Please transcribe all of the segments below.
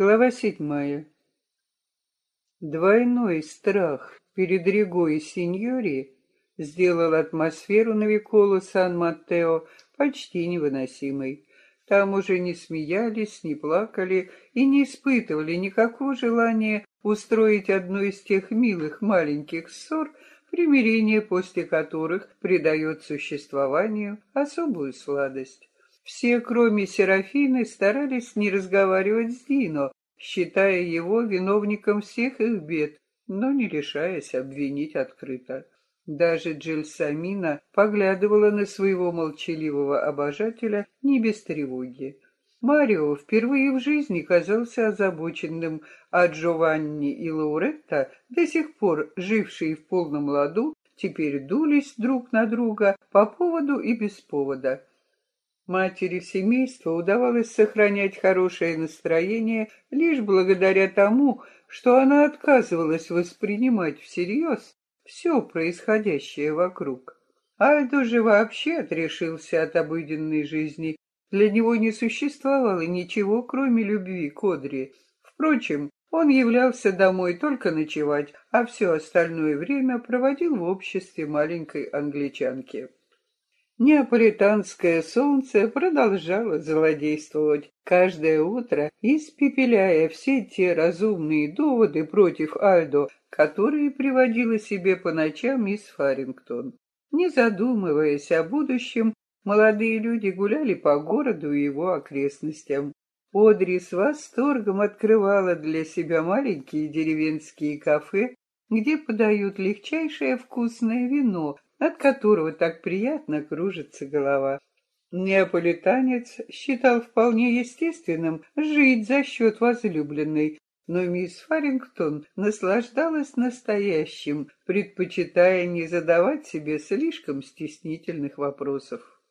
Глава седьмая. Двойной страх перед Риго и Синьори сделал атмосферу на Виколу Сан-Маттео почти невыносимой. Там уже не смеялись, не плакали и не испытывали никакого желания устроить одну из тех милых маленьких ссор, примирение после которых придает существованию особую сладость. Все, кроме Серафины, старались не разговаривать с Дино, считая его виновником всех их бед, но не решаясь обвинить открыто. Даже Джельсамина поглядывала на своего молчаливого обожателя не без тревоги. Марио впервые в жизни казался озабоченным, а Джованни и Лауретта, до сих пор жившие в полном ладу, теперь дулись друг на друга по поводу и без повода. Матери семейства удавалось сохранять хорошее настроение лишь благодаря тому, что она отказывалась воспринимать всерьез все происходящее вокруг. Альдо же вообще отрешился от обыденной жизни для него не существовало ничего, кроме любви к Одри. Впрочем, он являлся домой только ночевать, а все остальное время проводил в обществе маленькой англичанки. Неаполитанское солнце продолжало злодействовать каждое утро, испепеляя все те разумные доводы против Альдо, которые приводила себе по ночам мисс Фарингтон. Не задумываясь о будущем, Молодые люди гуляли по городу и его окрестностям. Одри с восторгом открывала для себя маленькие деревенские кафе, где подают легчайшее вкусное вино, от которого так приятно кружится голова. Неаполитанец считал вполне естественным жить за счет возлюбленной, но мисс Фарингтон наслаждалась настоящим, предпочитая не задавать себе слишком стеснительных вопросов.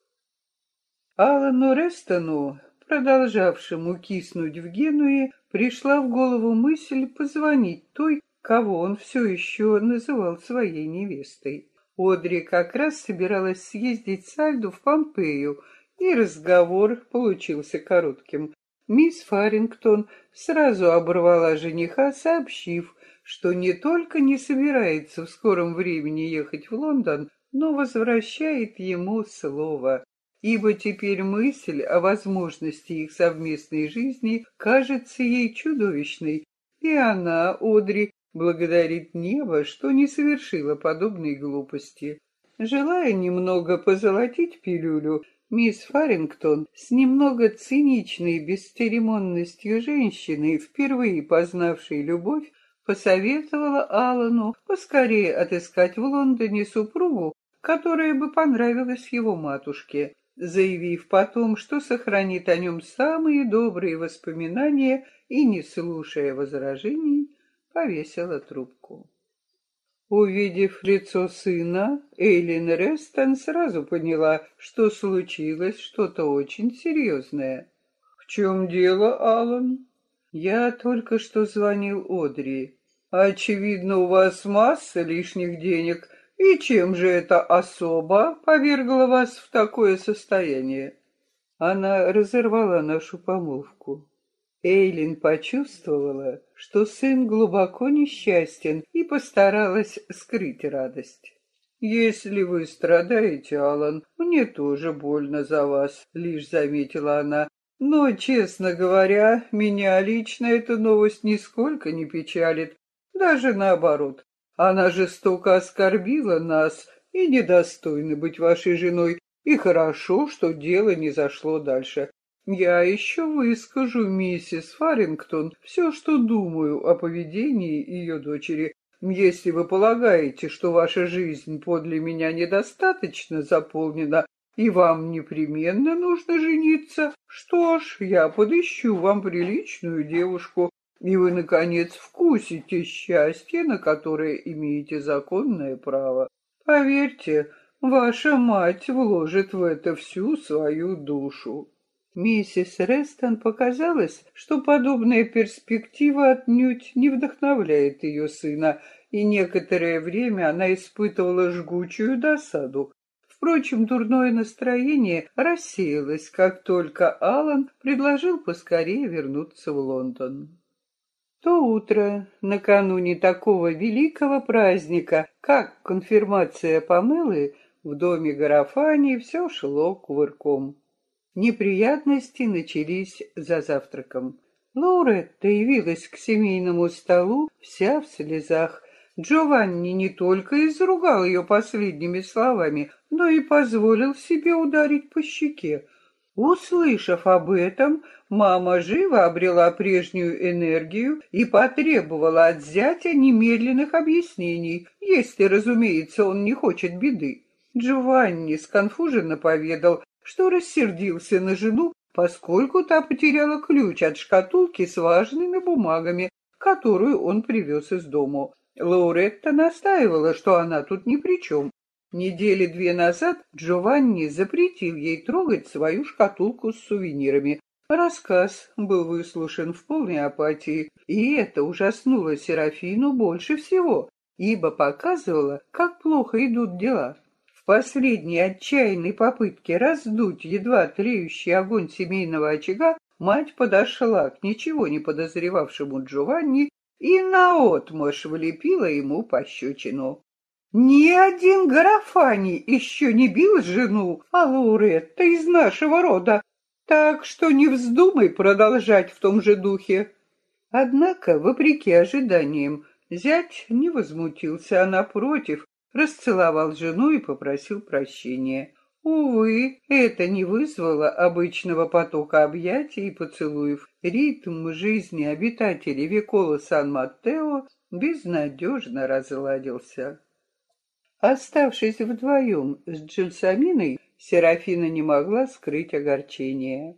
Алану Рестону, продолжавшему киснуть в Генуе, пришла в голову мысль позвонить той, кого он все еще называл своей невестой. Одри как раз собиралась съездить с Альду в Помпею, и разговор получился коротким. Мисс Фарингтон сразу оборвала жениха, сообщив, что не только не собирается в скором времени ехать в Лондон, но возвращает ему слово ибо теперь мысль о возможности их совместной жизни кажется ей чудовищной, и она, Одри, благодарит небо, что не совершила подобной глупости. Желая немного позолотить пилюлю, мисс Фарингтон с немного циничной бесцеремонностью женщины, впервые познавшей любовь, посоветовала Аллану поскорее отыскать в Лондоне супругу, которая бы понравилась его матушке заявив потом, что сохранит о нем самые добрые воспоминания и, не слушая возражений, повесила трубку. Увидев лицо сына, Эйлин Рестон сразу поняла, что случилось что-то очень серьезное. «В чем дело, Аллан?» «Я только что звонил Одри. Очевидно, у вас масса лишних денег, и чем же эта особа повергла вас в такое состояние? Она разорвала нашу помолвку. Эйлин почувствовала, что сын глубоко несчастен и постаралась скрыть радость. «Если вы страдаете, Алан, мне тоже больно за вас», — лишь заметила она. «Но, честно говоря, меня лично эта новость нисколько не печалит. Даже наоборот, она жестоко оскорбила нас и недостойна быть вашей женой, и хорошо, что дело не зашло дальше. Я еще выскажу миссис Фарингтон все, что думаю о поведении ее дочери. Если вы полагаете, что ваша жизнь подле меня недостаточно заполнена, и вам непременно нужно жениться, что ж, я подыщу вам приличную девушку, и вы, наконец, вкусите счастье, на которое имеете законное право. Поверьте, ваша мать вложит в это всю свою душу. Миссис Рестон показалось, что подобная перспектива отнюдь не вдохновляет ее сына, и некоторое время она испытывала жгучую досаду. Впрочем, дурное настроение рассеялось, как только Алан предложил поскорее вернуться в Лондон. То утро, накануне такого великого праздника, как конфирмация Памелы, в доме Гарафани все шло кувырком. Неприятности начались за завтраком. Лауретта явилась к семейному столу вся в слезах. Джованни не только изругал ее последними словами, но и позволил себе ударить по щеке. Услышав об этом, мама живо обрела прежнюю энергию и потребовала от зятя немедленных объяснений, если, разумеется, он не хочет беды. Джованни сконфуженно поведал, что рассердился на жену, поскольку та потеряла ключ от шкатулки с важными бумагами, которую он привез из дому. Лауретта настаивала, что она тут ни при чем, Недели две назад Джованни запретил ей трогать свою шкатулку с сувенирами. Рассказ был выслушан в полной апатии, и это ужаснуло Серафину больше всего, ибо показывало, как плохо идут дела. Последней отчаянной попытке раздуть едва тлеющий огонь семейного очага мать подошла к ничего не подозревавшему Джованни и наотмашь влепила ему пощечину. Ни один Гарафани еще не бил жену, а Лауретта из нашего рода, так что не вздумай продолжать в том же духе. Однако, вопреки ожиданиям, зять не возмутился, а напротив, расцеловал жену и попросил прощения. Увы, это не вызвало обычного потока объятий и поцелуев. Ритм жизни обитателей Викола Сан-Маттео безнадежно разладился. Оставшись вдвоем с Джельсаминой, Серафина не могла скрыть огорчение.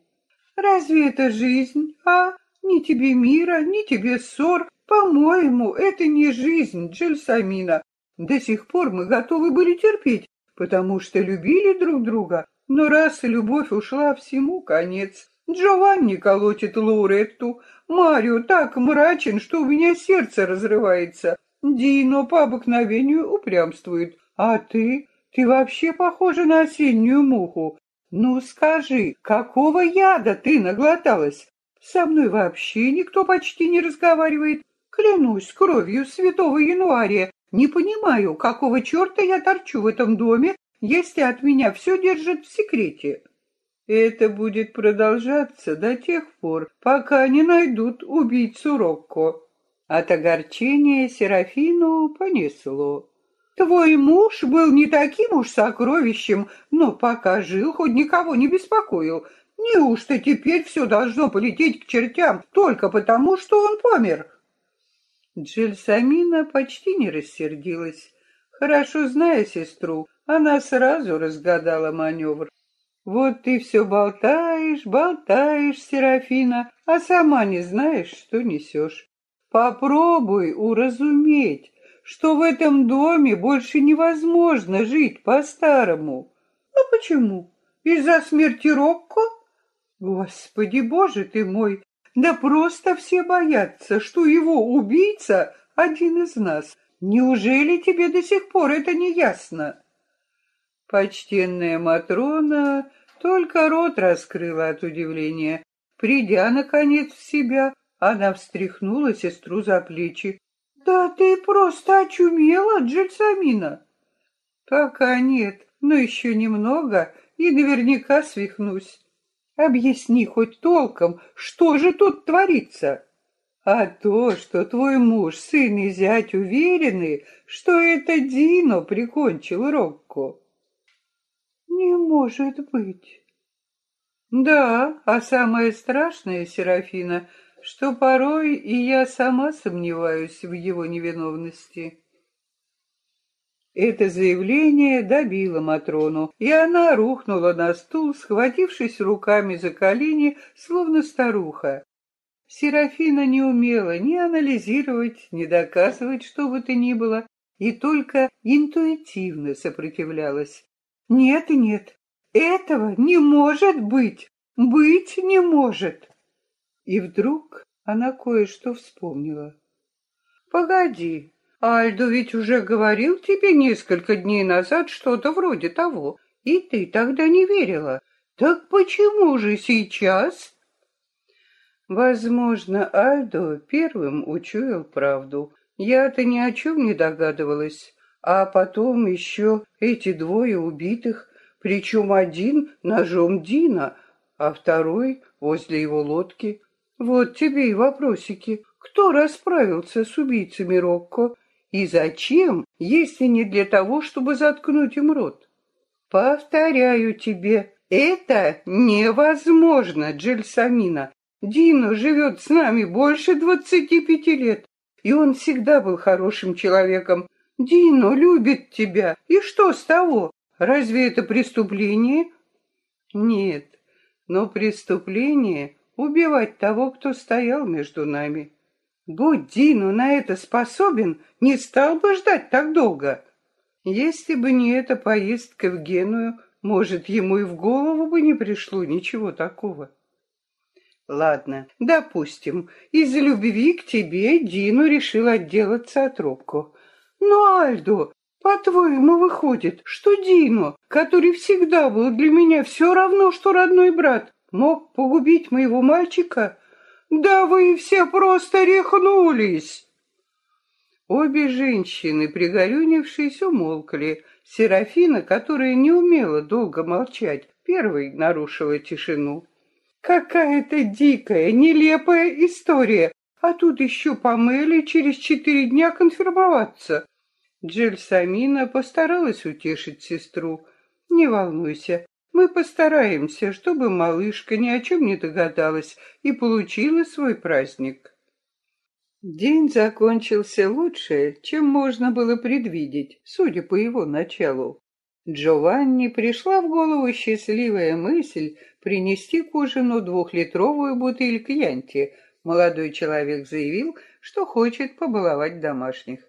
«Разве это жизнь, а? Ни тебе мира, ни тебе ссор. По-моему, это не жизнь, Джельсамина. До сих пор мы готовы были терпеть, потому что любили друг друга. Но раз любовь ушла, всему конец. Джованни колотит Лауретту. Марио так мрачен, что у меня сердце разрывается. Дино по обыкновению упрямствует. А ты? Ты вообще похожа на осеннюю муху. Ну скажи, какого яда ты наглоталась? Со мной вообще никто почти не разговаривает. Клянусь кровью святого января. Не понимаю, какого черта я торчу в этом доме, если от меня все держат в секрете. Это будет продолжаться до тех пор, пока не найдут убийцу Рокко. От огорчения Серафину понесло. Твой муж был не таким уж сокровищем, но пока жил, хоть никого не беспокоил. Неужто теперь все должно полететь к чертям только потому, что он помер? Джельсамина почти не рассердилась. Хорошо зная сестру, она сразу разгадала маневр. Вот ты все болтаешь, болтаешь, Серафина, а сама не знаешь, что несешь. Попробуй уразуметь, что в этом доме больше невозможно жить по-старому. А почему? Из-за смерти Рокко? Господи, боже ты мой, да просто все боятся, что его убийца один из нас. Неужели тебе до сих пор это не ясно? Почтенная Матрона только рот раскрыла от удивления. Придя, наконец, в себя, она встряхнула сестру за плечи. «Да ты просто очумела, Джельсамина!» «Пока нет, но еще немного, и наверняка свихнусь. Объясни хоть толком, что же тут творится?» «А то, что твой муж, сын и зять уверены, что это Дино прикончил Рокко». «Не может быть!» «Да, а самое страшное, Серафина, что порой и я сама сомневаюсь в его невиновности. Это заявление добило Матрону, и она рухнула на стул, схватившись руками за колени, словно старуха. Серафина не умела ни анализировать, ни доказывать что бы то ни было, и только интуитивно сопротивлялась. «Нет, нет, этого не может быть! Быть не может!» И вдруг она кое-что вспомнила. «Погоди, Альдо ведь уже говорил тебе несколько дней назад что-то вроде того. И ты тогда не верила. Так почему же сейчас? Возможно, Альдо первым учуял правду. Я-то ни о чем не догадывалась. А потом еще эти двое убитых, причем один ножом Дина, а второй возле его лодки. Вот тебе и вопросики. Кто расправился с убийцами Рокко? И зачем, если не для того, чтобы заткнуть им рот? Повторяю тебе, это невозможно, Джельсамина. Дино живет с нами больше двадцати пяти лет, и он всегда был хорошим человеком. Дино любит тебя, и что с того? Разве это преступление? Нет, но преступление — убивать того, кто стоял между нами. Будь Дино на это способен, не стал бы ждать так долго. Если бы не эта поездка в Геную, может, ему и в голову бы не пришло ничего такого. Ладно, допустим, из любви к тебе Дину решил отделаться от Робко. Но, Альдо, по-твоему, выходит, что Дино, который всегда был для меня все равно, что родной брат, мог погубить моего мальчика? Да вы все просто рехнулись!» Обе женщины, пригорюнившись, умолкли. Серафина, которая не умела долго молчать, первой нарушила тишину. «Какая-то дикая, нелепая история, а тут еще помыли через четыре дня конфирмоваться». Джельсамина постаралась утешить сестру. «Не волнуйся, мы постараемся, чтобы малышка ни о чем не догадалась и получила свой праздник. День закончился лучше, чем можно было предвидеть, судя по его началу. Джованни пришла в голову счастливая мысль принести к ужину двухлитровую бутыль кьянти. Молодой человек заявил, что хочет побаловать домашних.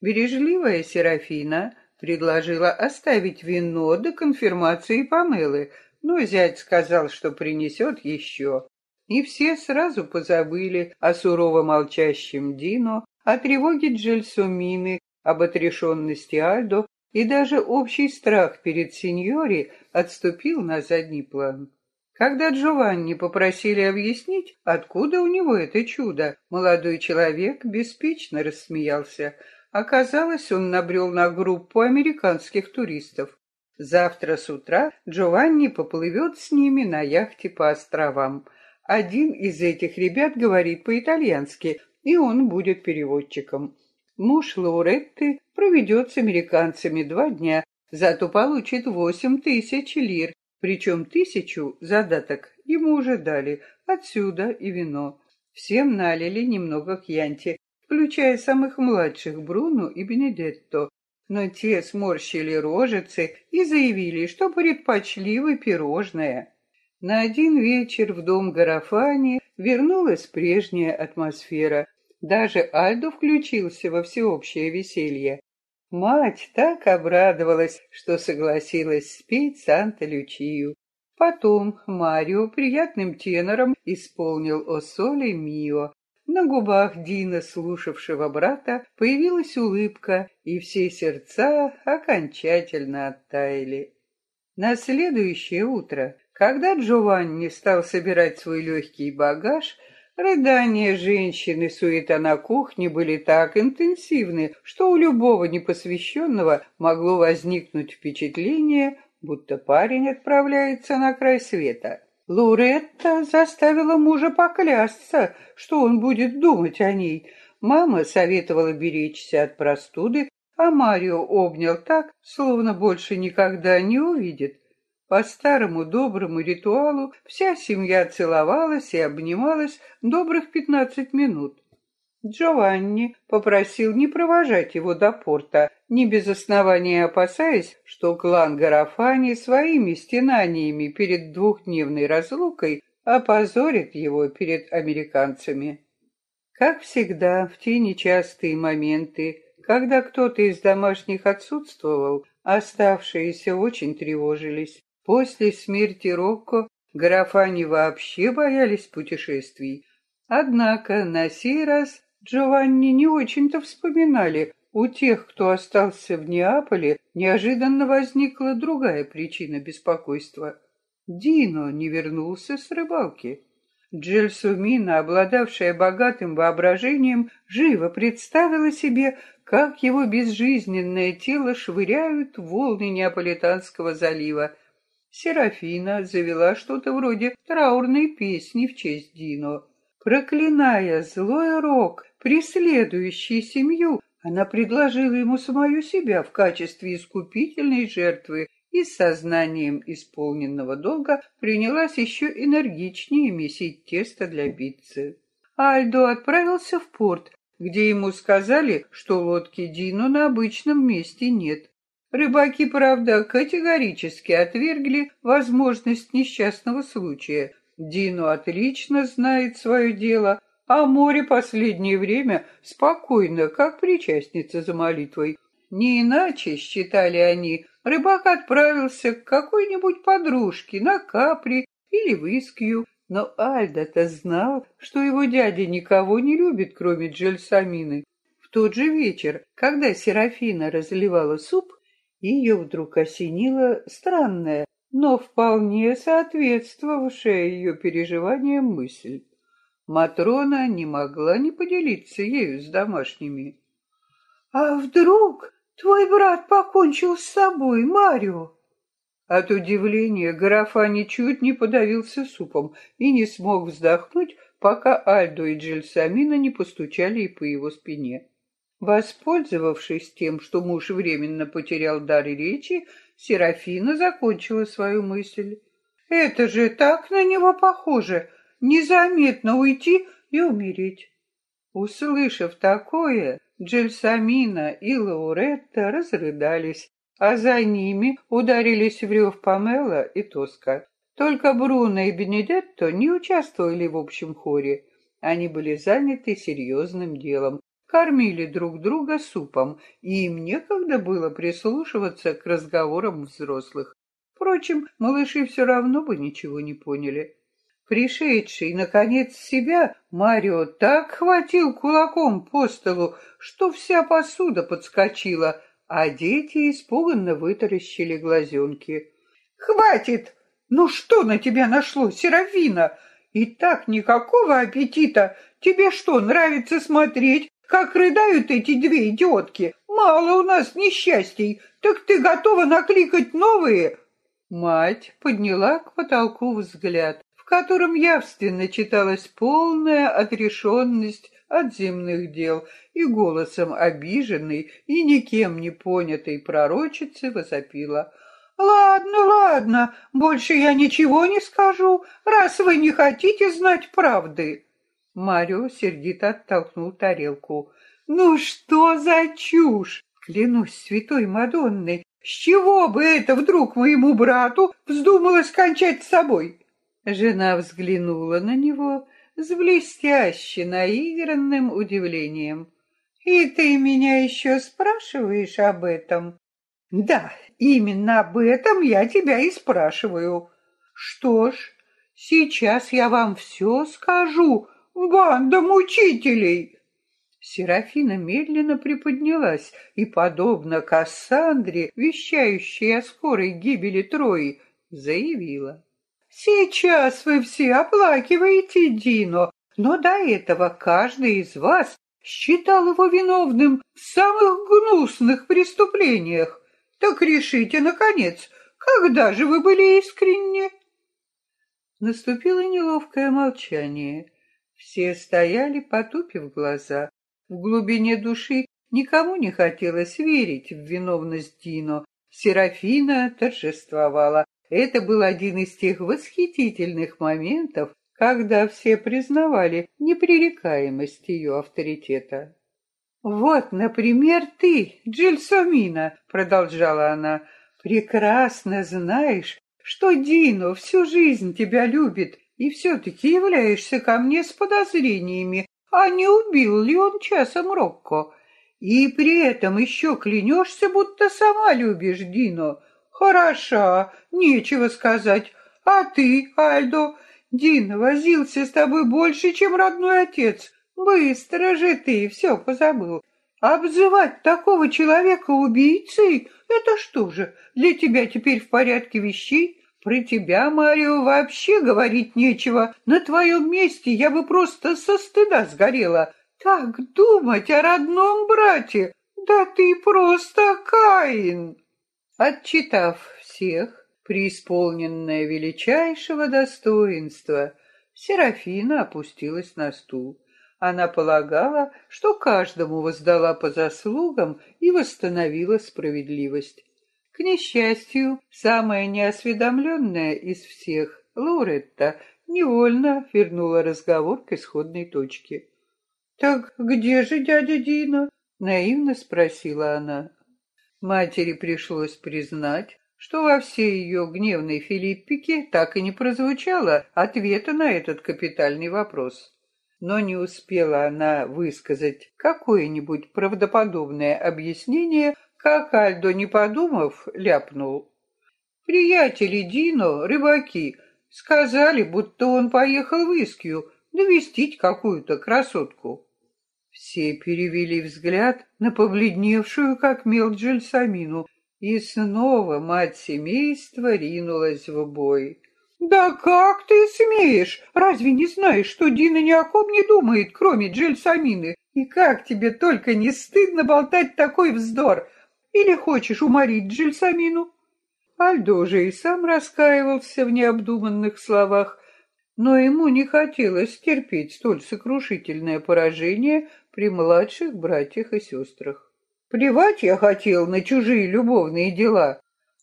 Бережливая Серафина Предложила оставить вино до конфирмации Памелы, но зять сказал, что принесет еще. И все сразу позабыли о сурово молчащем Дино, о тревоге Джельсумины, об отрешенности Альдо, и даже общий страх перед сеньори отступил на задний план. Когда Джованни попросили объяснить, откуда у него это чудо, молодой человек беспечно рассмеялся – Оказалось, он набрел на группу американских туристов. Завтра с утра Джованни поплывет с ними на яхте по островам. Один из этих ребят говорит по-итальянски, и он будет переводчиком. Муж Лауретты проведет с американцами два дня, зато получит восемь тысяч лир, причем тысячу задаток ему уже дали, отсюда и вино. Всем налили немного кьянти, включая самых младших Бруно и Бенедетто, но те сморщили рожицы и заявили, что предпочли вы пирожное. На один вечер в дом Гарафани вернулась прежняя атмосфера. Даже Альдо включился во всеобщее веселье. Мать так обрадовалась, что согласилась спеть Санта-Лючию. Потом Марио приятным тенором исполнил «О соле мио», на губах Дина, слушавшего брата, появилась улыбка, и все сердца окончательно оттаяли. На следующее утро, когда Джованни стал собирать свой легкий багаж, рыдания женщины суета на кухне были так интенсивны, что у любого непосвященного могло возникнуть впечатление, будто парень отправляется на край света. Луретта заставила мужа поклясться, что он будет думать о ней. Мама советовала беречься от простуды, а Марио обнял так, словно больше никогда не увидит. По старому доброму ритуалу вся семья целовалась и обнималась добрых пятнадцать минут. Джованни попросил не провожать его до порта, не без основания опасаясь, что клан Гарафани своими стенаниями перед двухдневной разлукой опозорит его перед американцами. Как всегда, в те нечастые моменты, когда кто-то из домашних отсутствовал, оставшиеся очень тревожились. После смерти Рокко Гарафани вообще боялись путешествий. Однако на сей раз Джованни не очень-то вспоминали у тех, кто остался в Неаполе, неожиданно возникла другая причина беспокойства. Дино не вернулся с рыбалки. Джельсумина, обладавшая богатым воображением, живо представила себе, как его безжизненное тело швыряют волны Неаполитанского залива. Серафина завела что-то вроде траурной песни в честь Дино. Проклиная злой рок, преследующий семью, она предложила ему самую себя в качестве искупительной жертвы и с сознанием исполненного долга принялась еще энергичнее месить тесто для пиццы. Альдо отправился в порт, где ему сказали, что лодки Дино на обычном месте нет. Рыбаки, правда, категорически отвергли возможность несчастного случая. Дино отлично знает свое дело, а море последнее время спокойно, как причастница за молитвой. Не иначе, считали они, рыбак отправился к какой-нибудь подружке на Капри или в Искью, но Альда-то знал, что его дядя никого не любит, кроме Джельсамины. В тот же вечер, когда Серафина разливала суп, ее вдруг осенила странная, но вполне соответствовавшая ее переживаниям мысль. Матрона не могла не поделиться ею с домашними. «А вдруг твой брат покончил с собой, Марио?» От удивления графа ничуть не подавился супом и не смог вздохнуть, пока Альдо и Джельсамина не постучали и по его спине. Воспользовавшись тем, что муж временно потерял дар речи, Серафина закончила свою мысль. «Это же так на него похоже! Незаметно уйти и умереть. Услышав такое, Джельсамина и Лауретта разрыдались, а за ними ударились в рев Памела и Тоска. Только Бруно и Бенедетто не участвовали в общем хоре. Они были заняты серьезным делом, кормили друг друга супом, и им некогда было прислушиваться к разговорам взрослых. Впрочем, малыши все равно бы ничего не поняли. Пришедший, наконец, себя, Марио так хватил кулаком по столу, что вся посуда подскочила, а дети испуганно вытаращили глазенки. «Хватит! Ну что на тебя нашло, Серафина? И так никакого аппетита! Тебе что, нравится смотреть, как рыдают эти две идиотки? Мало у нас несчастий, так ты готова накликать новые?» Мать подняла к потолку взгляд котором явственно читалась полная отрешенность от земных дел, и голосом обиженной и никем не понятой пророчицы возопила. «Ладно, ладно, больше я ничего не скажу, раз вы не хотите знать правды». Марио сердито оттолкнул тарелку. «Ну что за чушь? Клянусь святой Мадонной, с чего бы это вдруг моему брату вздумалось кончать с собой? Жена взглянула на него с блестяще наигранным удивлением. «И ты меня еще спрашиваешь об этом?» «Да, именно об этом я тебя и спрашиваю. Что ж, сейчас я вам все скажу, банда мучителей!» Серафина медленно приподнялась и, подобно Кассандре, вещающей о скорой гибели Трои, заявила. Сейчас вы все оплакиваете Дино, но до этого каждый из вас считал его виновным в самых гнусных преступлениях. Так решите, наконец, когда же вы были искренни?» Наступило неловкое молчание. Все стояли, потупив глаза. В глубине души никому не хотелось верить в виновность Дино. Серафина торжествовала. Это был один из тех восхитительных моментов, когда все признавали непререкаемость ее авторитета. «Вот, например, ты, Джельсомина», — продолжала она, — «прекрасно знаешь, что Дино всю жизнь тебя любит, и все-таки являешься ко мне с подозрениями, а не убил ли он часом Рокко. И при этом еще клянешься, будто сама любишь Дино. Хороша, нечего сказать. А ты, Альдо, Дин возился с тобой больше, чем родной отец. Быстро же ты все позабыл. Обзывать такого человека убийцей — это что же, для тебя теперь в порядке вещей? Про тебя, Марио, вообще говорить нечего. На твоем месте я бы просто со стыда сгорела. Так думать о родном брате! Да ты просто Каин!» Отчитав всех, преисполненная величайшего достоинства, Серафина опустилась на стул. Она полагала, что каждому воздала по заслугам и восстановила справедливость. К несчастью, самая неосведомленная из всех, Лоретта, невольно вернула разговор к исходной точке. «Так где же дядя Дина?» — наивно спросила она. Матери пришлось признать, что во всей ее гневной Филиппике так и не прозвучало ответа на этот капитальный вопрос. Но не успела она высказать какое-нибудь правдоподобное объяснение, как Альдо, не подумав, ляпнул. «Приятели Дино, рыбаки, сказали, будто он поехал в Искью навестить какую-то красотку». Все перевели взгляд на побледневшую, как мел Джельсамину, и снова мать семейства ринулась в бой. «Да как ты смеешь? Разве не знаешь, что Дина ни о ком не думает, кроме Джельсамины? И как тебе только не стыдно болтать такой вздор? Или хочешь уморить Джельсамину?» Альдо уже и сам раскаивался в необдуманных словах, но ему не хотелось терпеть столь сокрушительное поражение при младших братьях и сестрах. Плевать я хотел на чужие любовные дела.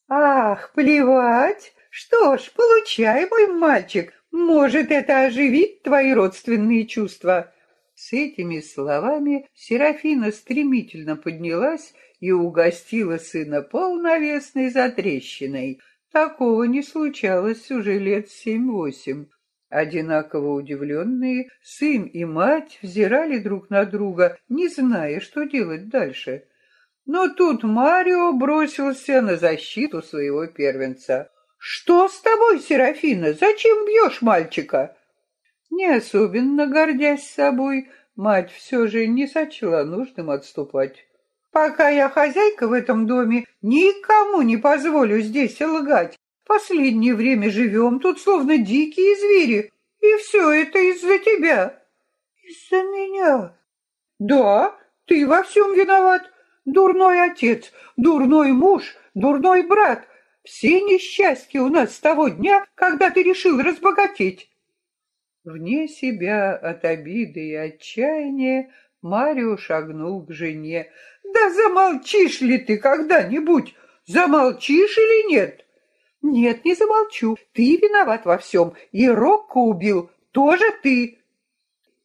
Ах, плевать? Что ж, получай, мой мальчик, может, это оживит твои родственные чувства. С этими словами Серафина стремительно поднялась и угостила сына полновесной затрещиной. Такого не случалось уже лет семь-восемь. Одинаково удивленные, сын и мать взирали друг на друга, не зная, что делать дальше. Но тут Марио бросился на защиту своего первенца. «Что с тобой, Серафина? Зачем бьешь мальчика?» Не особенно гордясь собой, мать все же не сочла нужным отступать. «Пока я хозяйка в этом доме, никому не позволю здесь лгать. Последнее время живем тут словно дикие звери, и все это из-за тебя». «Из-за меня?» «Да, ты во всем виноват. Дурной отец, дурной муж, дурной брат. Все несчастья у нас с того дня, когда ты решил разбогатеть». Вне себя от обиды и отчаяния Марио шагнул к жене. «Да замолчишь ли ты когда-нибудь? Замолчишь или нет?» «Нет, не замолчу. Ты виноват во всем. И Рокко убил. Тоже ты».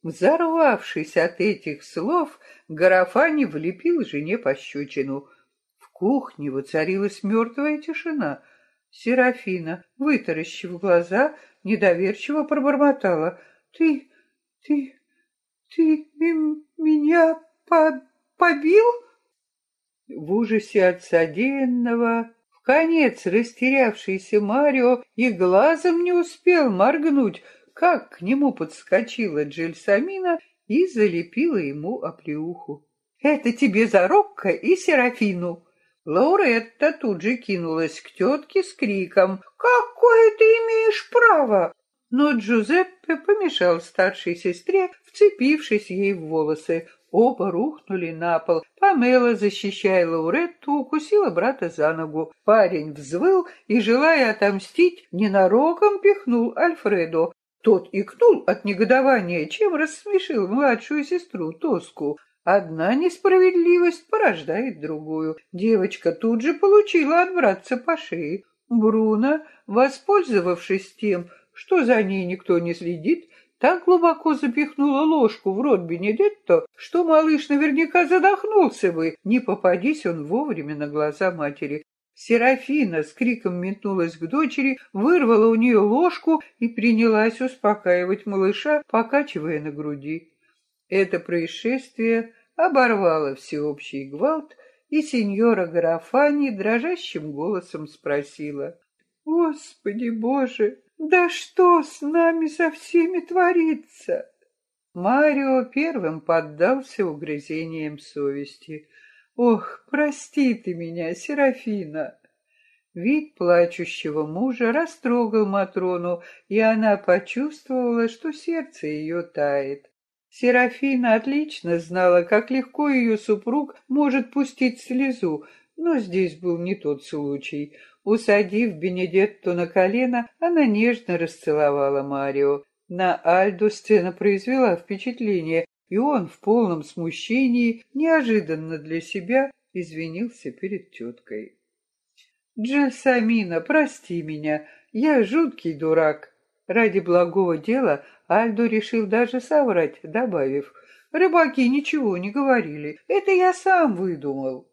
Взорвавшись от этих слов, Гарафани влепил жене пощечину. В кухне воцарилась мертвая тишина. Серафина, вытаращив глаза, недоверчиво пробормотала. «Ты, ты, ты меня по побил?» В ужасе от содеянного конец растерявшийся Марио и глазом не успел моргнуть, как к нему подскочила Джельсамина и залепила ему оплеуху. «Это тебе за Рокко и Серафину!» Лауретта тут же кинулась к тетке с криком «Какое ты имеешь право?» Но Джузеппе помешал старшей сестре, вцепившись ей в волосы. Оба рухнули на пол. Памела, защищая Лауретту, укусила брата за ногу. Парень взвыл и, желая отомстить, ненароком пихнул Альфредо. Тот икнул от негодования, чем рассмешил младшую сестру Тоску. Одна несправедливость порождает другую. Девочка тут же получила от братца по шее. Бруно, воспользовавшись тем, что за ней никто не следит, так глубоко запихнула ложку в рот Бенедетто, что малыш наверняка задохнулся бы, не попадись он вовремя на глаза матери. Серафина с криком метнулась к дочери, вырвала у нее ложку и принялась успокаивать малыша, покачивая на груди. Это происшествие оборвало всеобщий гвалт, и сеньора Гарафани дрожащим голосом спросила. «Господи Боже, да что с нами со всеми творится? Марио первым поддался угрызениям совести. «Ох, прости ты меня, Серафина!» Вид плачущего мужа растрогал Матрону, и она почувствовала, что сердце ее тает. Серафина отлично знала, как легко ее супруг может пустить слезу, но здесь был не тот случай. Усадив Бенедетту на колено, она нежно расцеловала Марио. На Альдо сцена произвела впечатление, и он в полном смущении, неожиданно для себя, извинился перед теткой. «Джельсамина, прости меня, я жуткий дурак». Ради благого дела Альдо решил даже соврать, добавив, «Рыбаки ничего не говорили, это я сам выдумал».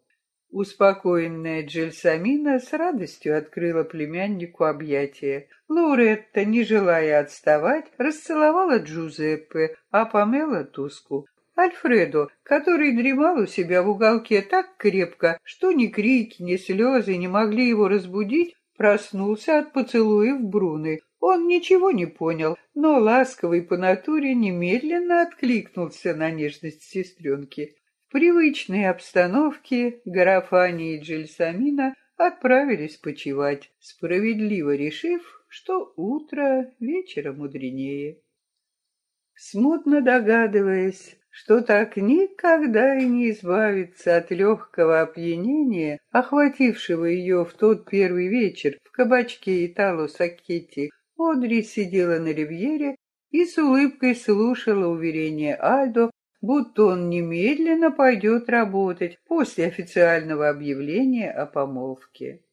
Успокоенная Джельсамина с радостью открыла племяннику объятия. Лауретта, не желая отставать, расцеловала Джузеппе, а Памела — Туску. Альфредо, который дремал у себя в уголке так крепко, что ни крики, ни слезы не могли его разбудить, проснулся от поцелуев Бруны. Он ничего не понял, но ласковый по натуре немедленно откликнулся на нежность сестренки. В привычной обстановке Гарафани и Джельсамина отправились почевать, справедливо решив, что утро вечера мудренее. Смутно догадываясь, что так никогда и не избавиться от легкого опьянения, охватившего ее в тот первый вечер в кабачке Итало Сакетти, Одри сидела на ривьере и с улыбкой слушала уверение Альдо будто он немедленно пойдет работать после официального объявления о помолвке.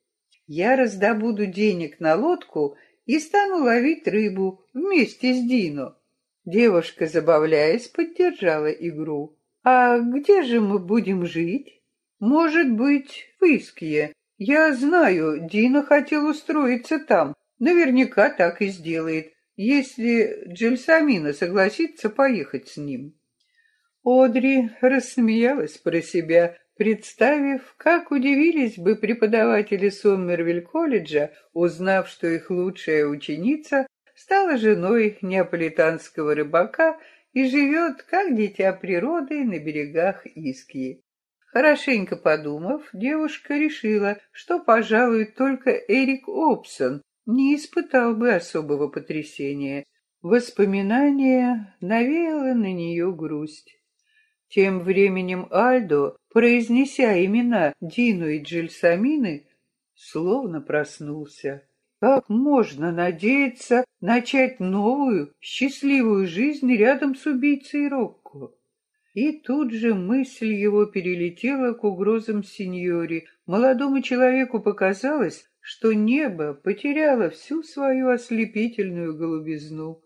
Я раздобуду денег на лодку и стану ловить рыбу вместе с Дино. Девушка, забавляясь, поддержала игру. А где же мы будем жить? Может быть, в Искье. Я знаю, Дина хотел устроиться там. Наверняка так и сделает, если Джельсамина согласится поехать с ним. Одри рассмеялась про себя, представив, как удивились бы преподаватели Соммервиль-колледжа, узнав, что их лучшая ученица стала женой неаполитанского рыбака и живет, как дитя природы, на берегах Искьи. Хорошенько подумав, девушка решила, что, пожалуй, только Эрик Обсон не испытал бы особого потрясения. Воспоминание навеяло на нее грусть. Тем временем Альдо, произнеся имена Дину и Джельсамины, словно проснулся. Как можно надеяться начать новую, счастливую жизнь рядом с убийцей Рокко? И тут же мысль его перелетела к угрозам сеньори. Молодому человеку показалось, что небо потеряло всю свою ослепительную голубизну.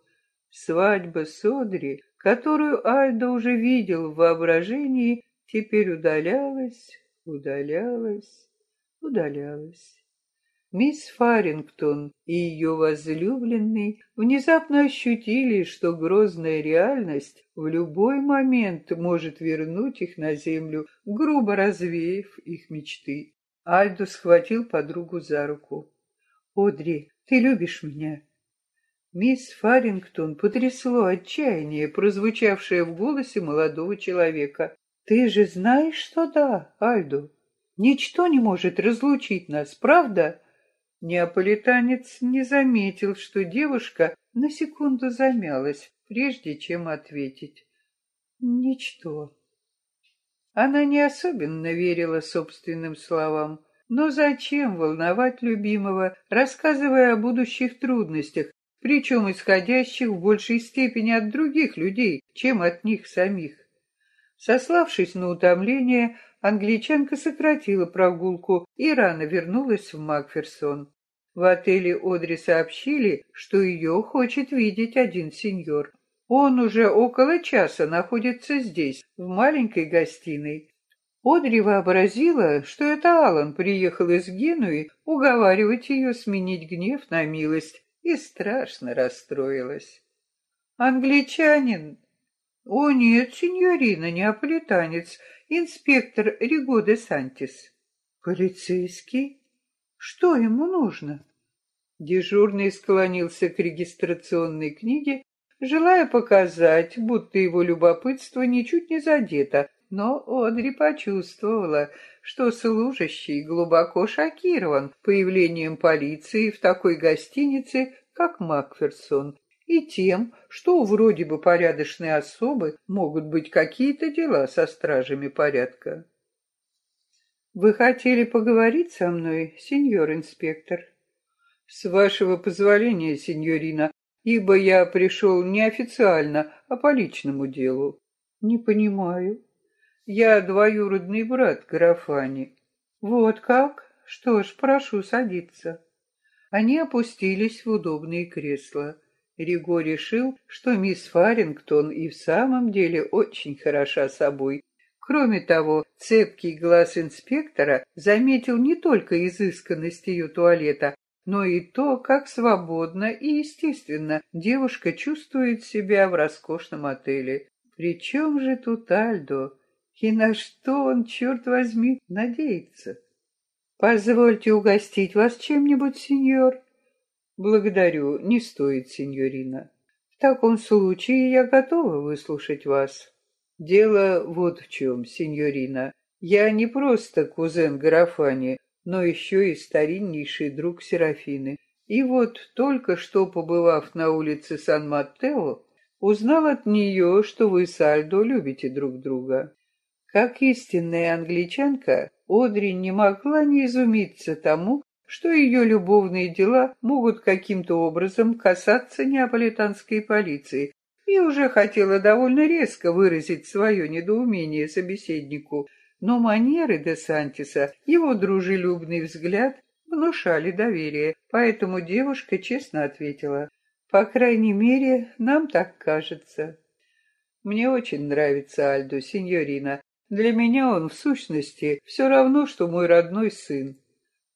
Свадьба Содри которую Альдо уже видел в воображении, теперь удалялась, удалялась, удалялась. Мисс Фарингтон и ее возлюбленный внезапно ощутили, что грозная реальность в любой момент может вернуть их на землю, грубо развеяв их мечты. Альдо схватил подругу за руку. «Одри, ты любишь меня?» Мисс Фарингтон потрясло отчаяние, прозвучавшее в голосе молодого человека. «Ты же знаешь, что да, Альдо. Ничто не может разлучить нас, правда?» Неаполитанец не заметил, что девушка на секунду замялась, прежде чем ответить. «Ничто». Она не особенно верила собственным словам, но зачем волновать любимого, рассказывая о будущих трудностях, причем исходящих в большей степени от других людей, чем от них самих. Сославшись на утомление, англичанка сократила прогулку и рано вернулась в Макферсон. В отеле Одри сообщили, что ее хочет видеть один сеньор. Он уже около часа находится здесь, в маленькой гостиной. Одри вообразила, что это Алан приехал из Генуи уговаривать ее сменить гнев на милость, и страшно расстроилась. «Англичанин?» «О, нет, сеньорина, неаполитанец, инспектор Риго де Сантис». «Полицейский? Что ему нужно?» Дежурный склонился к регистрационной книге, желая показать, будто его любопытство ничуть не задето, но Одри почувствовала, что служащий глубоко шокирован появлением полиции в такой гостинице, как Макферсон, и тем, что у вроде бы порядочной особы могут быть какие-то дела со стражами порядка. «Вы хотели поговорить со мной, сеньор инспектор?» «С вашего позволения, сеньорина, ибо я пришел не официально, а по личному делу». «Не понимаю». «Я двоюродный брат Графани». «Вот как? Что ж, прошу садиться». Они опустились в удобные кресла. Риго решил, что мисс Фарингтон и в самом деле очень хороша собой. Кроме того, цепкий глаз инспектора заметил не только изысканность ее туалета, но и то, как свободно и естественно девушка чувствует себя в роскошном отеле. Причем же тут Альдо? И на что он, черт возьми, надеется? «Позвольте угостить вас чем-нибудь, сеньор?» Благодарю, не стоит, сеньорина. В таком случае я готова выслушать вас. Дело вот в чем, сеньорина. Я не просто кузен Графани, но еще и стариннейший друг Серафины. И вот, только что побывав на улице Сан-Маттео, узнал от нее, что вы с Альдо любите друг друга. Как истинная англичанка, Одри не могла не изумиться тому, что ее любовные дела могут каким-то образом касаться неаполитанской полиции, и уже хотела довольно резко выразить свое недоумение собеседнику, но манеры де Сантиса, его дружелюбный взгляд внушали доверие, поэтому девушка честно ответила, «По крайней мере, нам так кажется». «Мне очень нравится Альдо, сеньорина. Для меня он, в сущности, все равно, что мой родной сын.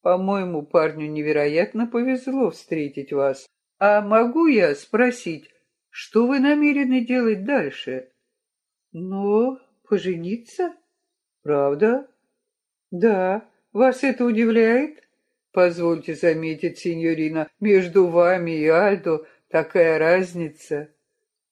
По-моему, парню невероятно повезло встретить вас. А могу я спросить, что вы намерены делать дальше? Ну, пожениться? Правда? Да. Вас это удивляет? Позвольте заметить, сеньорина, между вами и Альдо такая разница.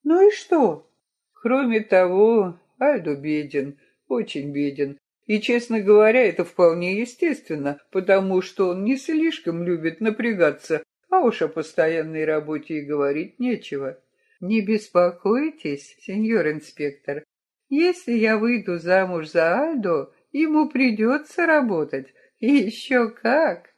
Ну и что? Кроме того, Альдо беден, очень беден. И, честно говоря, это вполне естественно, потому что он не слишком любит напрягаться, а уж о постоянной работе и говорить нечего. Не беспокойтесь, сеньор инспектор. Если я выйду замуж за Альдо, ему придется работать. И еще как!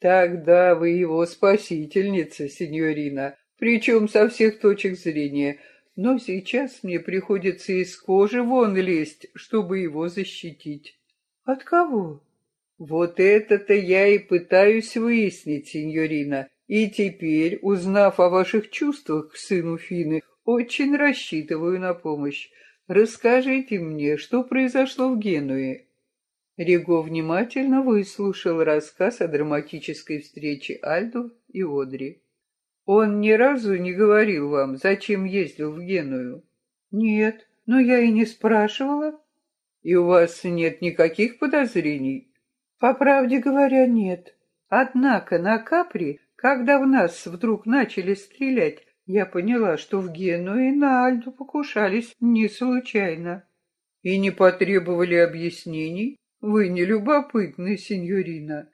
Тогда вы его спасительница, сеньорина, причем со всех точек зрения — но сейчас мне приходится из кожи вон лезть, чтобы его защитить. От кого? Вот это-то я и пытаюсь выяснить, сеньорина. И теперь, узнав о ваших чувствах к сыну Фины, очень рассчитываю на помощь. Расскажите мне, что произошло в Генуе. Риго внимательно выслушал рассказ о драматической встрече Альдо и Одри. Он ни разу не говорил вам, зачем ездил в Геную? Нет, но я и не спрашивала. И у вас нет никаких подозрений? По правде говоря, нет. Однако на Капри, когда в нас вдруг начали стрелять, я поняла, что в Генуе на Альду покушались не случайно. И не потребовали объяснений? Вы не любопытны, сеньорина.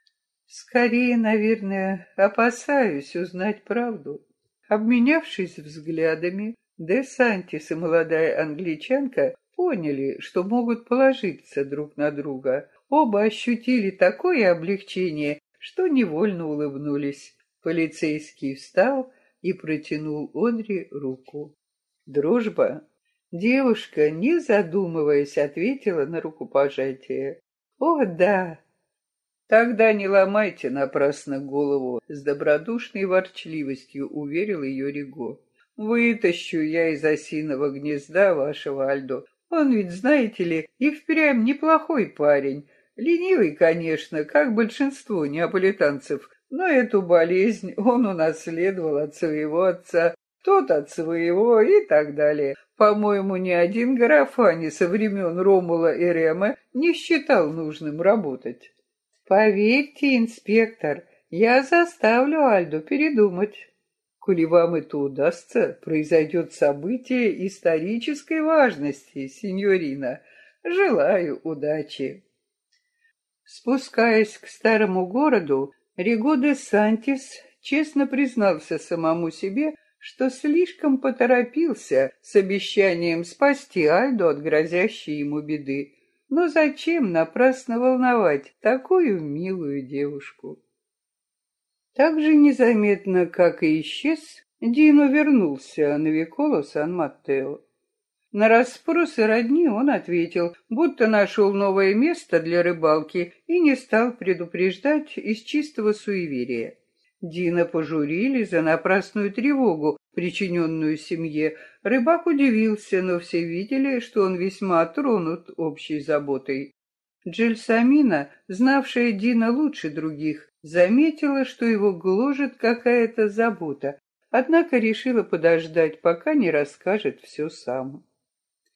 Скорее, наверное, опасаюсь узнать правду. Обменявшись взглядами, Де Сантис и молодая англичанка поняли, что могут положиться друг на друга. Оба ощутили такое облегчение, что невольно улыбнулись. Полицейский встал и протянул Одри руку. «Дружба?» Девушка, не задумываясь, ответила на рукопожатие. «О, да, Тогда не ломайте напрасно голову, с добродушной ворчливостью уверил ее Риго. Вытащу я из осиного гнезда вашего Альдо. Он ведь, знаете ли, и впрямь неплохой парень. Ленивый, конечно, как большинство неаполитанцев, но эту болезнь он унаследовал от своего отца, тот от своего и так далее. По-моему, ни один графани со времен Ромула и Рема не считал нужным работать. Поверьте, инспектор, я заставлю Альду передумать. Коли вам это удастся, произойдет событие исторической важности, сеньорина. Желаю удачи. Спускаясь к старому городу, Риго де Сантис честно признался самому себе, что слишком поторопился с обещанием спасти Альду от грозящей ему беды. Но зачем напрасно волновать такую милую девушку? Так же незаметно, как и исчез, Дино вернулся на Виколо Сан-Маттео. На расспросы родни он ответил, будто нашел новое место для рыбалки и не стал предупреждать из чистого суеверия. Дина пожурили за напрасную тревогу, причиненную семье. Рыбак удивился, но все видели, что он весьма тронут общей заботой. Джельсамина, знавшая Дина лучше других, заметила, что его гложет какая-то забота, однако решила подождать, пока не расскажет все сам.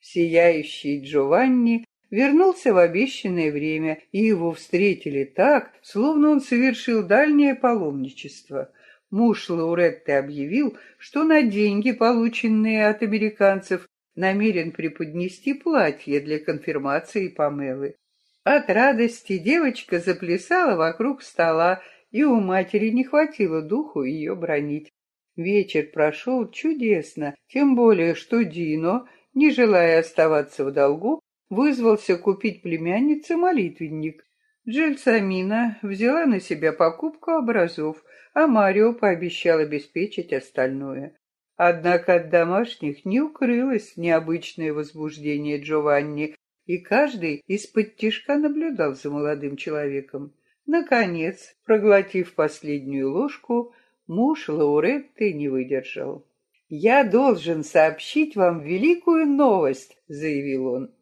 Сияющий Джованни вернулся в обещанное время, и его встретили так, словно он совершил дальнее паломничество. Муж Лауретты объявил, что на деньги, полученные от американцев, намерен преподнести платье для конфирмации Памелы. От радости девочка заплясала вокруг стола, и у матери не хватило духу ее бронить. Вечер прошел чудесно, тем более, что Дино не желая оставаться в долгу, вызвался купить племяннице молитвенник. Джельсамина взяла на себя покупку образов, а Марио пообещал обеспечить остальное. Однако от домашних не укрылось необычное возбуждение Джованни, и каждый из-под тишка наблюдал за молодым человеком. Наконец, проглотив последнюю ложку, муж Лауретты не выдержал. «Я должен сообщить вам великую новость», — заявил он.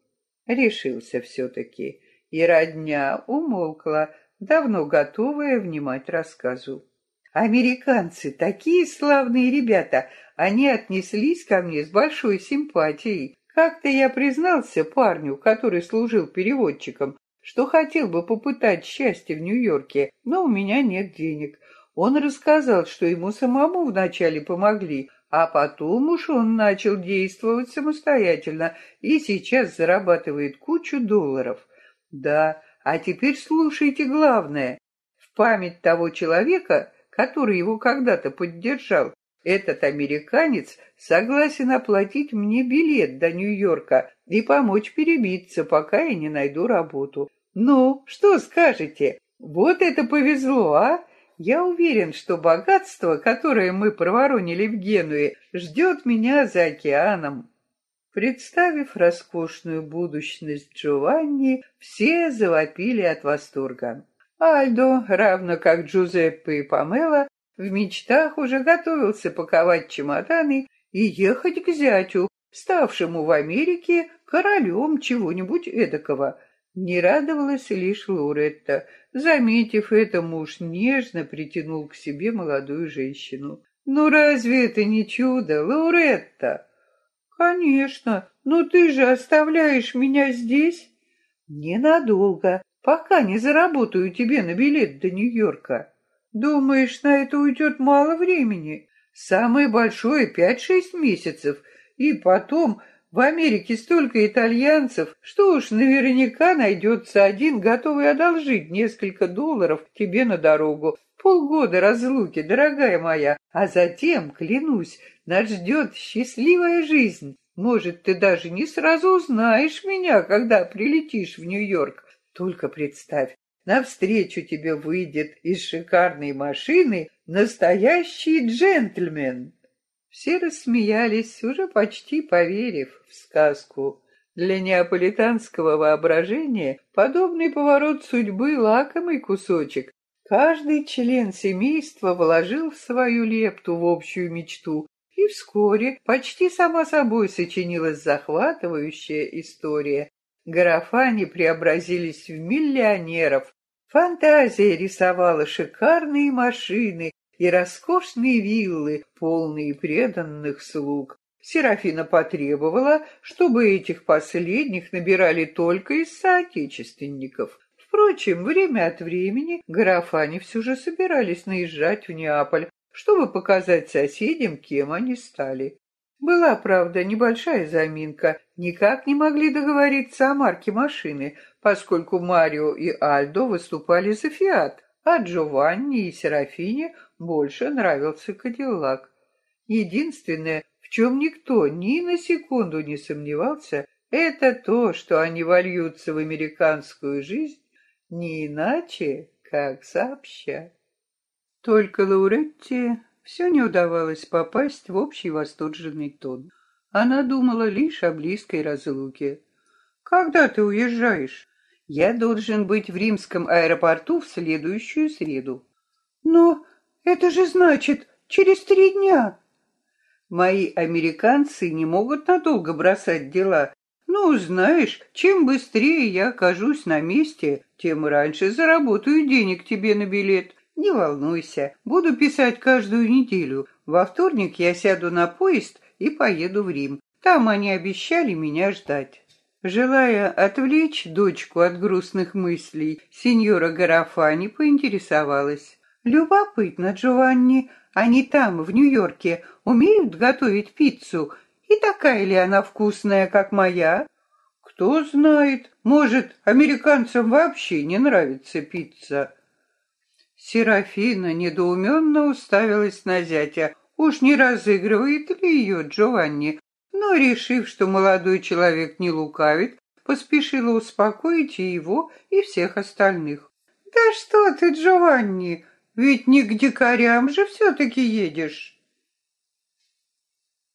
Решился все-таки, и родня умолкла, давно готовая внимать рассказу. «Американцы такие славные ребята, они отнеслись ко мне с большой симпатией. Как-то я признался парню, который служил переводчиком, что хотел бы попытать счастье в Нью-Йорке, но у меня нет денег. Он рассказал, что ему самому вначале помогли, а потом уж он начал действовать самостоятельно и сейчас зарабатывает кучу долларов. Да, а теперь слушайте главное. В память того человека, который его когда-то поддержал, этот американец согласен оплатить мне билет до Нью-Йорка и помочь перебиться, пока я не найду работу. Ну, что скажете? Вот это повезло, а? Я уверен, что богатство, которое мы проворонили в Генуе, ждет меня за океаном. Представив роскошную будущность Джованни, все завопили от восторга. Альдо, равно как Джузеппе и Памела, в мечтах уже готовился паковать чемоданы и ехать к зятю, ставшему в Америке королем чего-нибудь эдакого. Не радовалась лишь Лоретта — Заметив это, муж нежно притянул к себе молодую женщину. «Ну разве это не чудо, Лауретта?» «Конечно, но ты же оставляешь меня здесь?» «Ненадолго, пока не заработаю тебе на билет до Нью-Йорка». «Думаешь, на это уйдет мало времени?» «Самое большое пять-шесть месяцев, и потом в Америке столько итальянцев, что уж наверняка найдется один, готовый одолжить несколько долларов тебе на дорогу. Полгода разлуки, дорогая моя, а затем, клянусь, нас ждет счастливая жизнь. Может, ты даже не сразу узнаешь меня, когда прилетишь в Нью-Йорк. Только представь, навстречу тебе выйдет из шикарной машины настоящий джентльмен. Все рассмеялись, уже почти поверив в сказку. Для неаполитанского воображения подобный поворот судьбы — лакомый кусочек. Каждый член семейства вложил в свою лепту в общую мечту, и вскоре почти сама собой сочинилась захватывающая история. Гарафани преобразились в миллионеров. Фантазия рисовала шикарные машины, и роскошные виллы, полные преданных слуг. Серафина потребовала, чтобы этих последних набирали только из соотечественников. Впрочем, время от времени графани все же собирались наезжать в Неаполь, чтобы показать соседям, кем они стали. Была, правда, небольшая заминка. Никак не могли договориться о марке машины, поскольку Марио и Альдо выступали за «Фиат», а Джованни и Серафине больше нравился Кадиллак. Единственное, в чем никто ни на секунду не сомневался, это то, что они вольются в американскую жизнь не иначе, как сообща. Только Лауретти все не удавалось попасть в общий восторженный тон. Она думала лишь о близкой разлуке. «Когда ты уезжаешь?» «Я должен быть в римском аэропорту в следующую среду». «Но это же значит через три дня!» «Мои американцы не могут надолго бросать дела. Ну, знаешь, чем быстрее я окажусь на месте, тем раньше заработаю денег тебе на билет. Не волнуйся, буду писать каждую неделю. Во вторник я сяду на поезд и поеду в Рим. Там они обещали меня ждать. Желая отвлечь дочку от грустных мыслей, сеньора Гарафани поинтересовалась. «Любопытно, Джованни, они там, в Нью-Йорке, умеют готовить пиццу и такая ли она вкусная, как моя? Кто знает, может, американцам вообще не нравится пицца. Серафина недоуменно уставилась на зятя. Уж не разыгрывает ли ее Джованни? Но, решив, что молодой человек не лукавит, поспешила успокоить и его, и всех остальных. «Да что ты, Джованни, ведь не к дикарям же все-таки едешь!»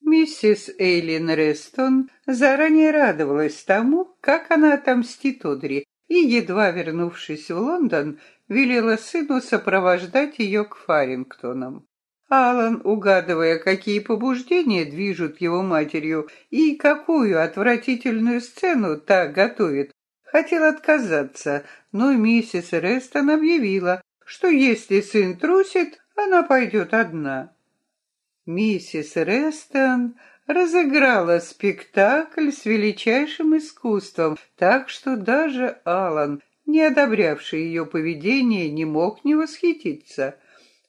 Миссис Эйлин Рестон заранее радовалась тому, как она отомстит Одри, и, едва вернувшись в Лондон, велела сыну сопровождать ее к Фарингтонам. Алан, угадывая, какие побуждения движут его матерью и какую отвратительную сцену та готовит, хотел отказаться, но миссис Рестон объявила, что если сын трусит, она пойдет одна. Миссис Рестон разыграла спектакль с величайшим искусством, так что даже Алан, не одобрявший ее поведение, не мог не восхититься.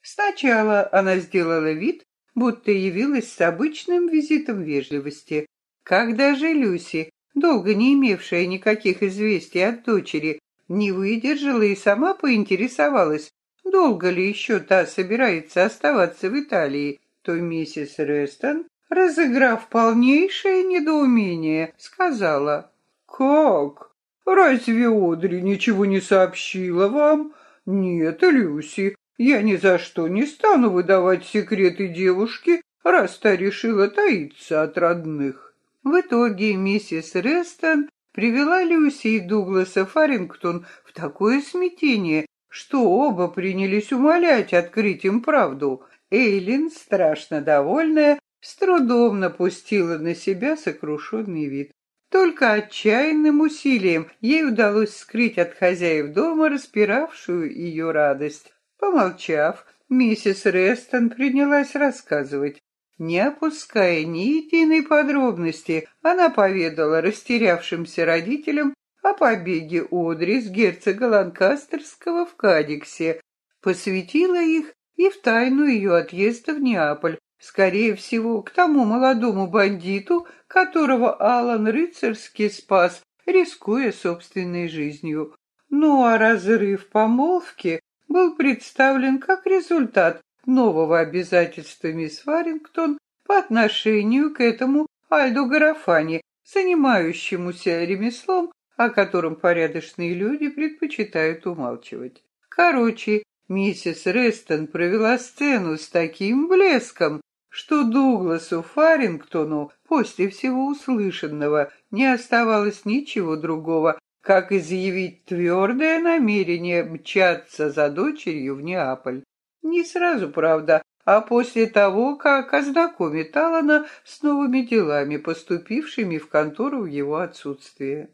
Сначала она сделала вид, будто явилась с обычным визитом вежливости. Когда же Люси, долго не имевшая никаких известий от дочери, не выдержала и сама поинтересовалась, долго ли еще та собирается оставаться в Италии, то миссис Рестон, разыграв полнейшее недоумение, сказала, «Как? Разве Одри ничего не сообщила вам? Нет, Люси, я ни за что не стану выдавать секреты девушки, раз та решила таиться от родных». В итоге миссис Рестон привела Люси и Дугласа Фарингтон в такое смятение, что оба принялись умолять открыть им правду — Эйлин, страшно довольная, с трудом напустила на себя сокрушенный вид. Только отчаянным усилием ей удалось скрыть от хозяев дома распиравшую ее радость. Помолчав, миссис Рестон принялась рассказывать. Не опуская ни единой подробности, она поведала растерявшимся родителям о побеге Одри с герцога Ланкастерского в Кадиксе, посвятила их и в тайну ее отъезда в Неаполь, скорее всего, к тому молодому бандиту, которого Алан рыцарски спас, рискуя собственной жизнью. Ну а разрыв помолвки был представлен как результат нового обязательства мисс Фарингтон по отношению к этому Альду Гарафани, занимающемуся ремеслом, о котором порядочные люди предпочитают умалчивать. Короче, Миссис Рестон провела сцену с таким блеском, что Дугласу Фарингтону после всего услышанного не оставалось ничего другого, как изъявить твердое намерение мчаться за дочерью в Неаполь. Не сразу, правда, а после того, как ознакомит Алана с новыми делами, поступившими в контору в его отсутствие.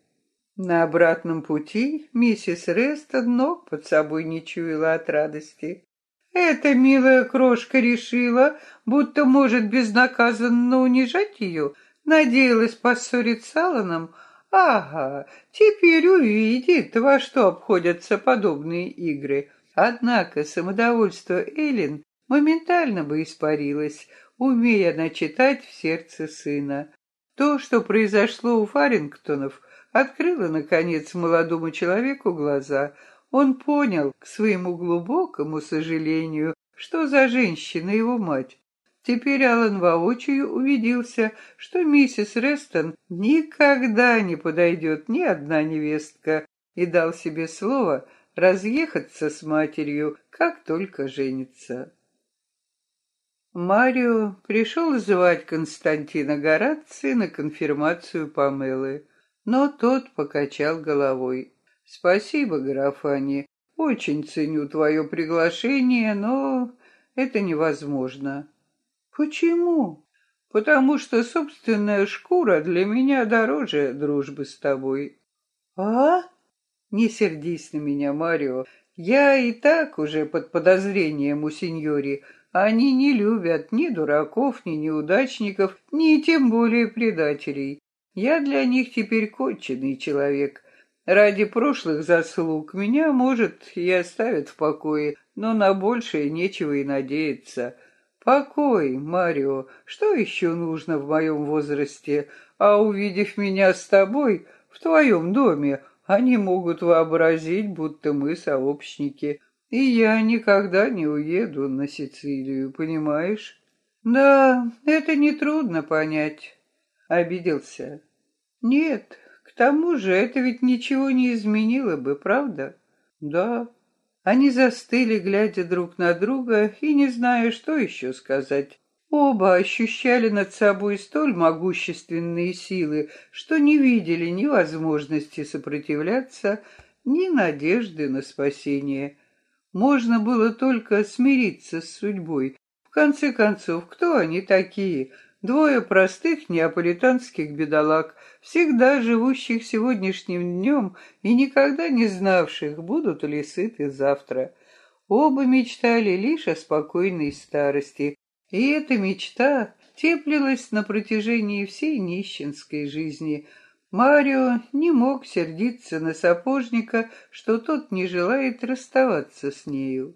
На обратном пути миссис Рестон ног под собой не чуяла от радости. Эта милая крошка решила, будто может безнаказанно унижать ее, надеялась поссорить с Алланом. Ага, теперь увидит, во что обходятся подобные игры. Однако самодовольство Эллен моментально бы испарилась, умея начитать в сердце сына. То, что произошло у Фарингтонов, открыло, наконец, молодому человеку глаза. Он понял, к своему глубокому сожалению, что за женщина его мать. Теперь Аллан воочию убедился, что миссис Рестон никогда не подойдет ни одна невестка, и дал себе слово разъехаться с матерью, как только женится. Марио пришел звать Константина Гораци на конфирмацию Памелы, но тот покачал головой. «Спасибо, Графани, очень ценю твое приглашение, но это невозможно». «Почему?» «Потому что собственная шкура для меня дороже дружбы с тобой». «А?» «Не сердись на меня, Марио. Я и так уже под подозрением у сеньори. Они не любят ни дураков, ни неудачников, ни тем более предателей. Я для них теперь конченый человек. Ради прошлых заслуг меня, может, и оставят в покое, но на большее нечего и надеяться. Покой, Марио, что еще нужно в моем возрасте? А увидев меня с тобой в твоем доме, они могут вообразить, будто мы сообщники. И я никогда не уеду на Сицилию, понимаешь? Да, это нетрудно понять. Обиделся. Нет, к тому же это ведь ничего не изменило бы, правда? Да, они застыли, глядя друг на друга и не зная, что еще сказать. Оба ощущали над собой столь могущественные силы, что не видели ни возможности сопротивляться, ни надежды на спасение. Можно было только смириться с судьбой. В конце концов, кто они такие? Двое простых неаполитанских бедолаг, всегда живущих сегодняшним днем и никогда не знавших, будут ли сыты завтра. Оба мечтали лишь о спокойной старости, и эта мечта теплилась на протяжении всей нищенской жизни. Марио не мог сердиться на сапожника, что тот не желает расставаться с нею.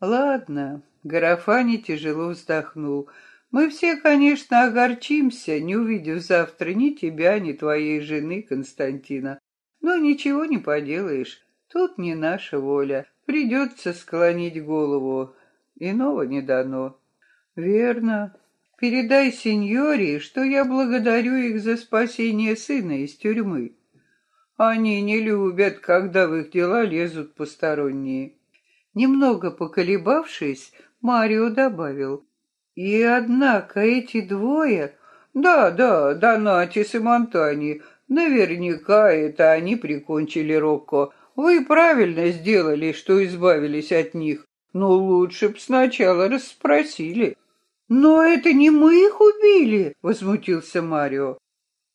«Ладно», — Гарафани тяжело вздохнул, — мы все, конечно, огорчимся, не увидев завтра ни тебя, ни твоей жены, Константина. Но ничего не поделаешь, тут не наша воля. Придется склонить голову. Иного не дано. Верно. Передай сеньоре, что я благодарю их за спасение сына из тюрьмы. Они не любят, когда в их дела лезут посторонние. Немного поколебавшись, Марио добавил, и однако эти двое... Да, да, Донатис и Монтани, наверняка это они прикончили Рокко. Вы правильно сделали, что избавились от них, но лучше б сначала расспросили. «Но это не мы их убили!» — возмутился Марио.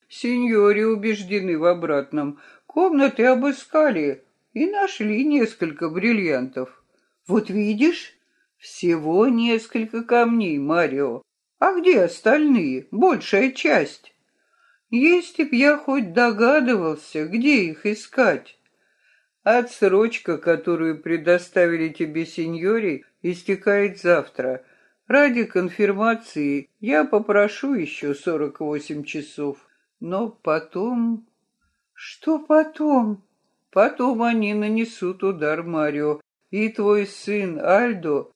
Сеньори убеждены в обратном. Комнаты обыскали и нашли несколько бриллиантов. «Вот видишь?» Всего несколько камней, Марио. А где остальные? Большая часть. Если б я хоть догадывался, где их искать. Отсрочка, которую предоставили тебе сеньори, истекает завтра. Ради конфирмации я попрошу еще сорок восемь часов. Но потом... Что потом? Потом они нанесут удар Марио, и твой сын Альдо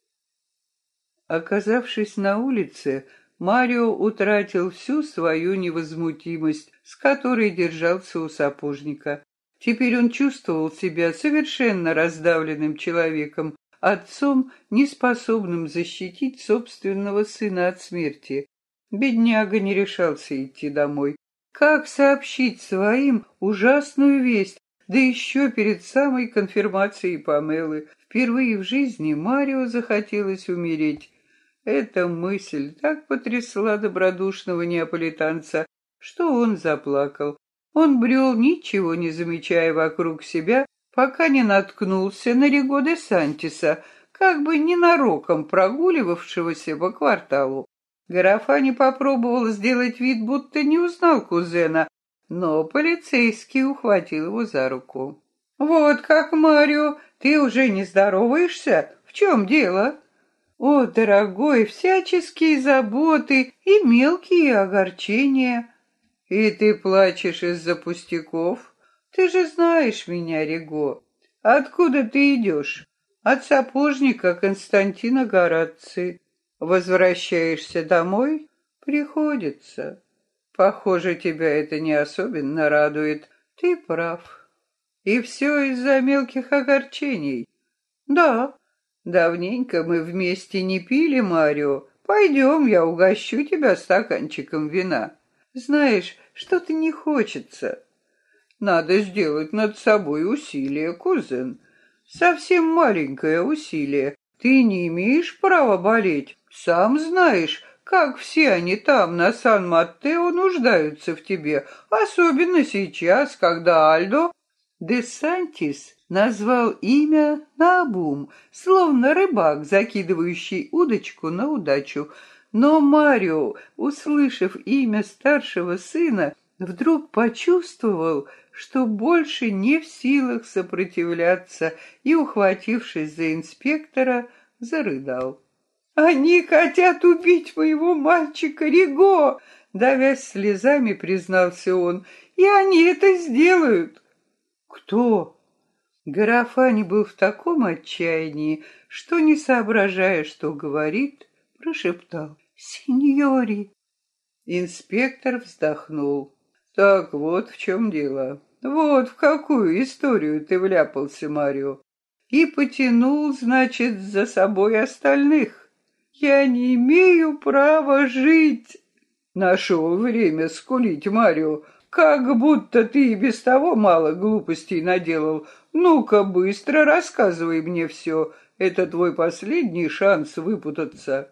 Оказавшись на улице, Марио утратил всю свою невозмутимость, с которой держался у сапожника. Теперь он чувствовал себя совершенно раздавленным человеком, отцом, неспособным защитить собственного сына от смерти. Бедняга не решался идти домой. Как сообщить своим ужасную весть, да еще перед самой конфирмацией Памелы? Впервые в жизни Марио захотелось умереть. Эта мысль так потрясла добродушного неаполитанца, что он заплакал. Он брел, ничего не замечая вокруг себя, пока не наткнулся на Риго де Сантиса, как бы ненароком прогуливавшегося по кварталу. Гарафани попробовал сделать вид, будто не узнал кузена, но полицейский ухватил его за руку. «Вот как, Марио, ты уже не здороваешься? В чем дело?» О, дорогой, всяческие заботы и мелкие огорчения. И ты плачешь из-за пустяков? Ты же знаешь меня, Рего. Откуда ты идешь? От сапожника Константина Гораци. Возвращаешься домой? Приходится. Похоже, тебя это не особенно радует. Ты прав. И все из-за мелких огорчений. Да, Давненько мы вместе не пили, Марио. Пойдем, я угощу тебя стаканчиком вина. Знаешь, что-то не хочется. Надо сделать над собой усилие, кузен. Совсем маленькое усилие. Ты не имеешь права болеть. Сам знаешь, как все они там, на Сан-Маттео, нуждаются в тебе, особенно сейчас, когда Альдо де Сантис назвал имя наобум, словно рыбак, закидывающий удочку на удачу. Но Марио, услышав имя старшего сына, вдруг почувствовал, что больше не в силах сопротивляться и, ухватившись за инспектора, зарыдал. «Они хотят убить моего мальчика Риго!» Давясь слезами, признался он. «И они это сделают!» «Кто?» Гарафани был в таком отчаянии, что, не соображая, что говорит, прошептал «Синьори!». Инспектор вздохнул. «Так вот в чем дело. Вот в какую историю ты вляпался, Марио. И потянул, значит, за собой остальных. Я не имею права жить!» Нашел время скулить Марио, как будто ты и без того мало глупостей наделал. Ну-ка, быстро рассказывай мне все. Это твой последний шанс выпутаться».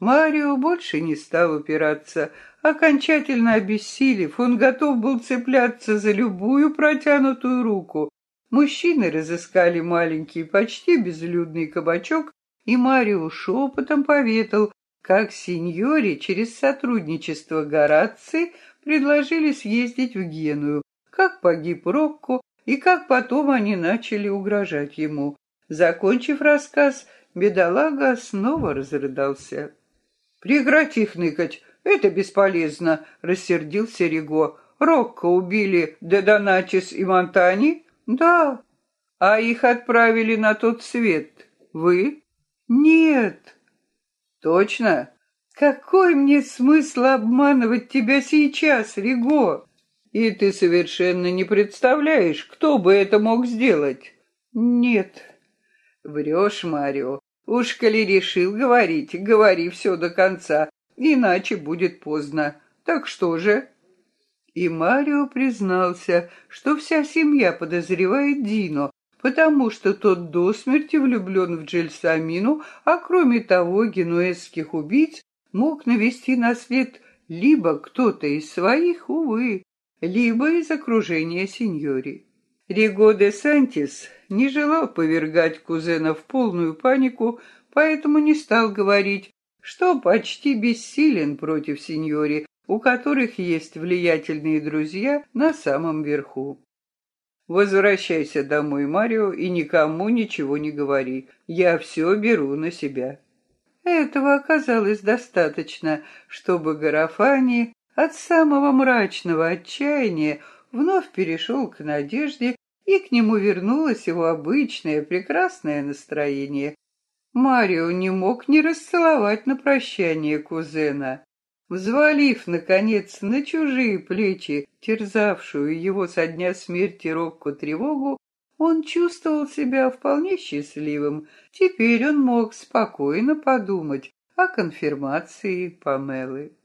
Марио больше не стал упираться. Окончательно обессилев, он готов был цепляться за любую протянутую руку. Мужчины разыскали маленький, почти безлюдный кабачок, и Марио шепотом поведал, как сеньоре через сотрудничество Гораци предложили съездить в Геную, как погиб Рокко и как потом они начали угрожать ему. Закончив рассказ, бедолага снова разрыдался. «Прекрати хныкать, это бесполезно», — рассердился Риго. «Рокко убили Дедоначис и Монтани?» «Да». «А их отправили на тот свет. Вы?» «Нет». «Точно?» Какой мне смысл обманывать тебя сейчас, Риго? И ты совершенно не представляешь, кто бы это мог сделать. Нет. Врешь, Марио. Уж коли решил говорить, говори все до конца, иначе будет поздно. Так что же? И Марио признался, что вся семья подозревает Дино, потому что тот до смерти влюблен в Джельсамину, а кроме того генуэзских убийц мог навести на свет либо кто-то из своих, увы, либо из окружения сеньори. Риго де Сантис не желал повергать кузена в полную панику, поэтому не стал говорить, что почти бессилен против сеньори, у которых есть влиятельные друзья на самом верху. Возвращайся домой, Марио, и никому ничего не говори. Я все беру на себя. Этого оказалось достаточно, чтобы Гарафани от самого мрачного отчаяния вновь перешел к надежде, и к нему вернулось его обычное прекрасное настроение. Марио не мог не расцеловать на прощание кузена. Взвалив, наконец, на чужие плечи терзавшую его со дня смерти робкую тревогу, он чувствовал себя вполне счастливым. Теперь он мог спокойно подумать о конфирмации Памелы.